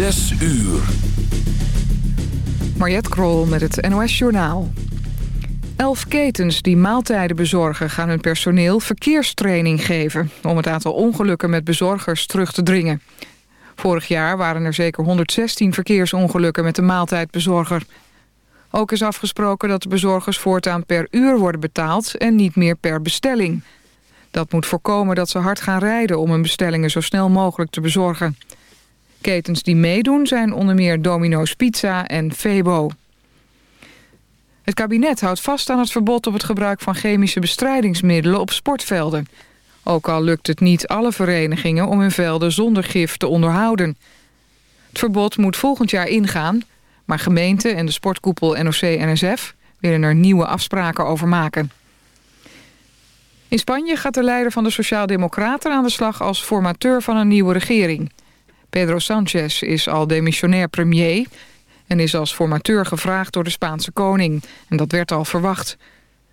Zes uur. Mariette Krol met het NOS Journaal. Elf ketens die maaltijden bezorgen gaan hun personeel verkeerstraining geven... om het aantal ongelukken met bezorgers terug te dringen. Vorig jaar waren er zeker 116 verkeersongelukken met de maaltijdbezorger. Ook is afgesproken dat de bezorgers voortaan per uur worden betaald... en niet meer per bestelling. Dat moet voorkomen dat ze hard gaan rijden om hun bestellingen zo snel mogelijk te bezorgen. Ketens die meedoen zijn onder meer Domino's Pizza en Febo. Het kabinet houdt vast aan het verbod op het gebruik van chemische bestrijdingsmiddelen op sportvelden. Ook al lukt het niet alle verenigingen om hun velden zonder gif te onderhouden. Het verbod moet volgend jaar ingaan, maar gemeenten en de sportkoepel NOC-NSF willen er nieuwe afspraken over maken. In Spanje gaat de leider van de Sociaaldemocraten aan de slag als formateur van een nieuwe regering. Pedro Sanchez is al demissionair premier en is als formateur gevraagd door de Spaanse koning. En dat werd al verwacht.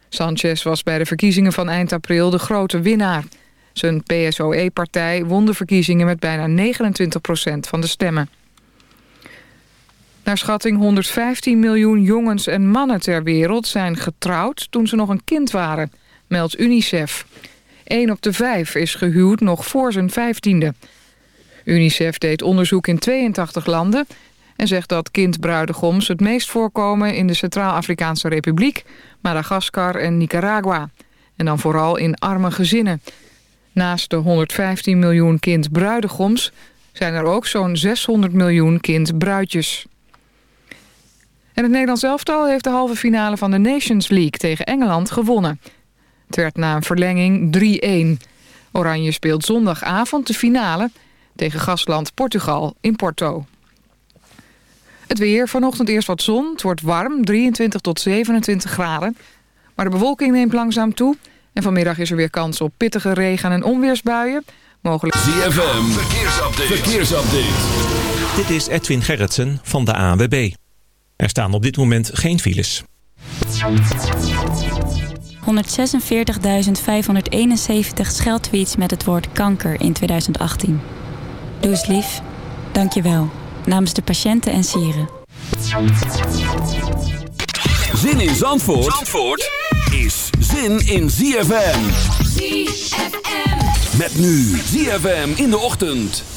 Sanchez was bij de verkiezingen van eind april de grote winnaar. Zijn PSOE-partij won de verkiezingen met bijna 29% van de stemmen. Naar schatting 115 miljoen jongens en mannen ter wereld zijn getrouwd toen ze nog een kind waren, meldt UNICEF. 1 op de 5 is gehuwd nog voor zijn vijftiende. UNICEF deed onderzoek in 82 landen en zegt dat kindbruidegoms het meest voorkomen in de Centraal-Afrikaanse Republiek, Madagaskar en Nicaragua. En dan vooral in arme gezinnen. Naast de 115 miljoen kindbruidegoms zijn er ook zo'n 600 miljoen kindbruidjes. En het Nederlands elftal heeft de halve finale van de Nations League tegen Engeland gewonnen. Het werd na een verlenging 3-1. Oranje speelt zondagavond de finale tegen gastland Portugal in Porto. Het weer, vanochtend eerst wat zon. Het wordt warm, 23 tot 27 graden. Maar de bewolking neemt langzaam toe. En vanmiddag is er weer kans op pittige regen- en onweersbuien. Mogelijk... ZFM, verkeersupdate. verkeersupdate. Dit is Edwin Gerritsen van de ANWB. Er staan op dit moment geen files. 146.571 scheldtweets met het woord kanker in 2018. Doe eens lief. Dank je wel. Namens de patiënten en sieren. Zin in Zandvoort, Zandvoort is zin in ZFM. ZFM. Met nu ZFM in de ochtend.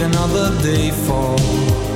another day fall.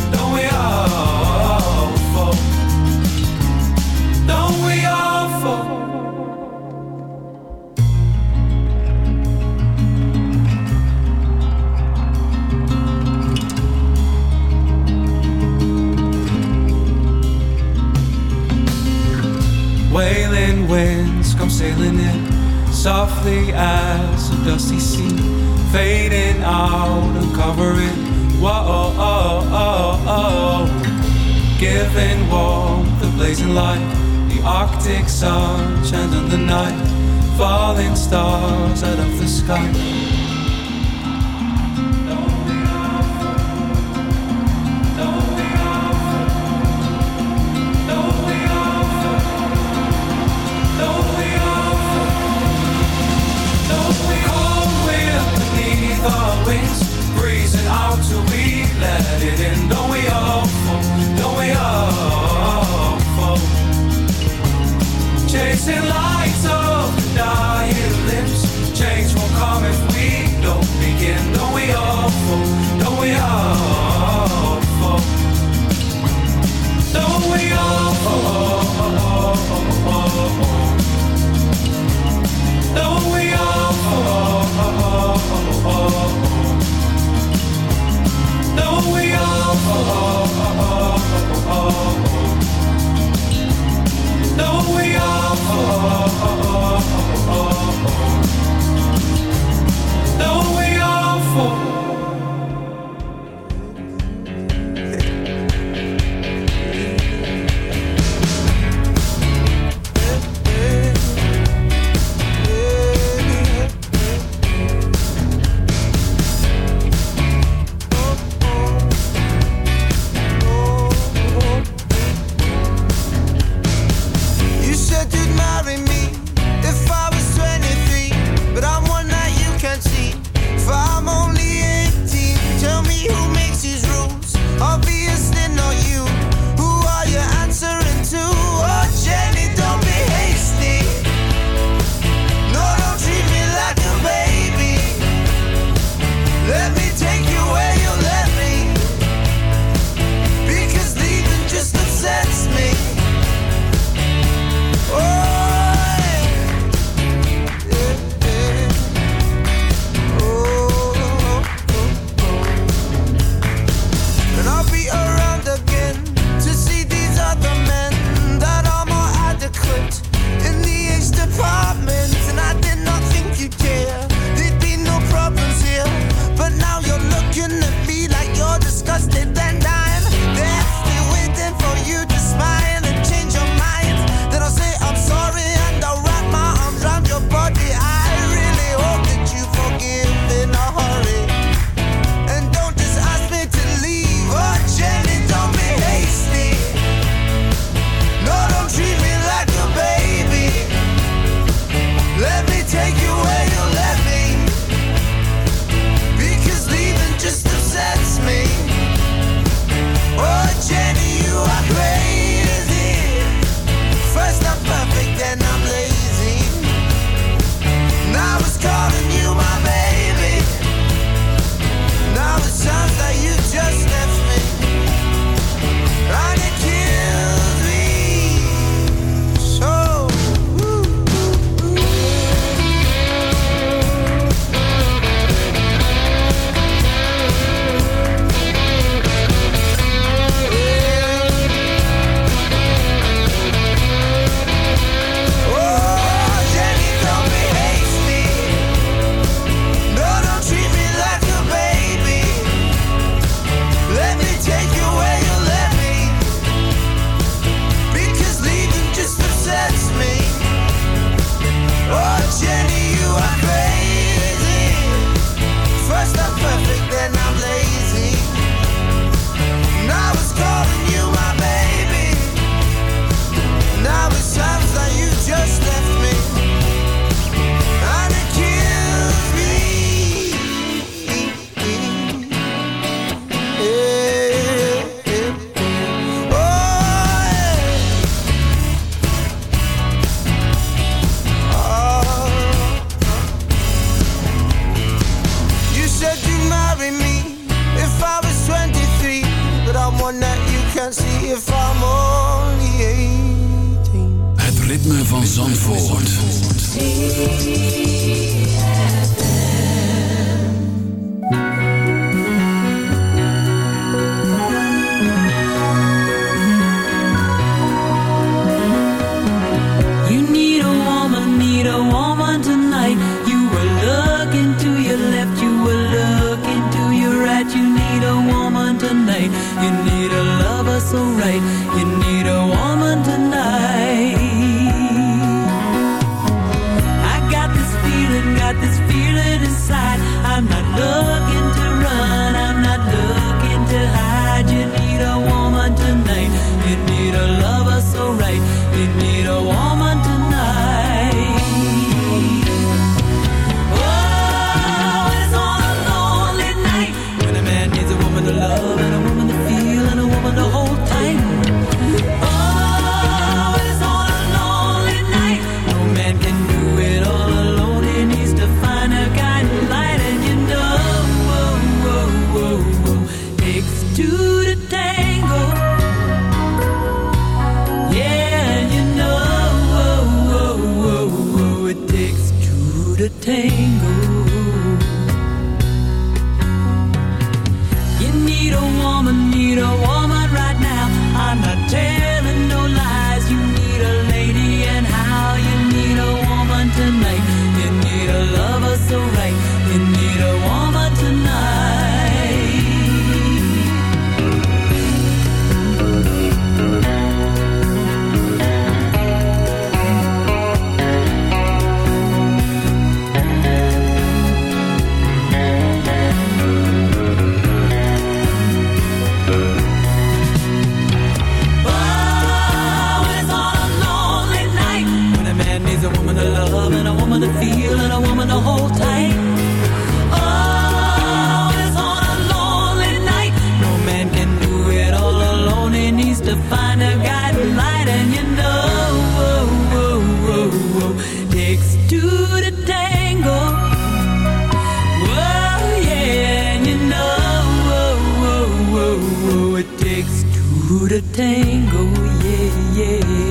To tango, yeah, yeah.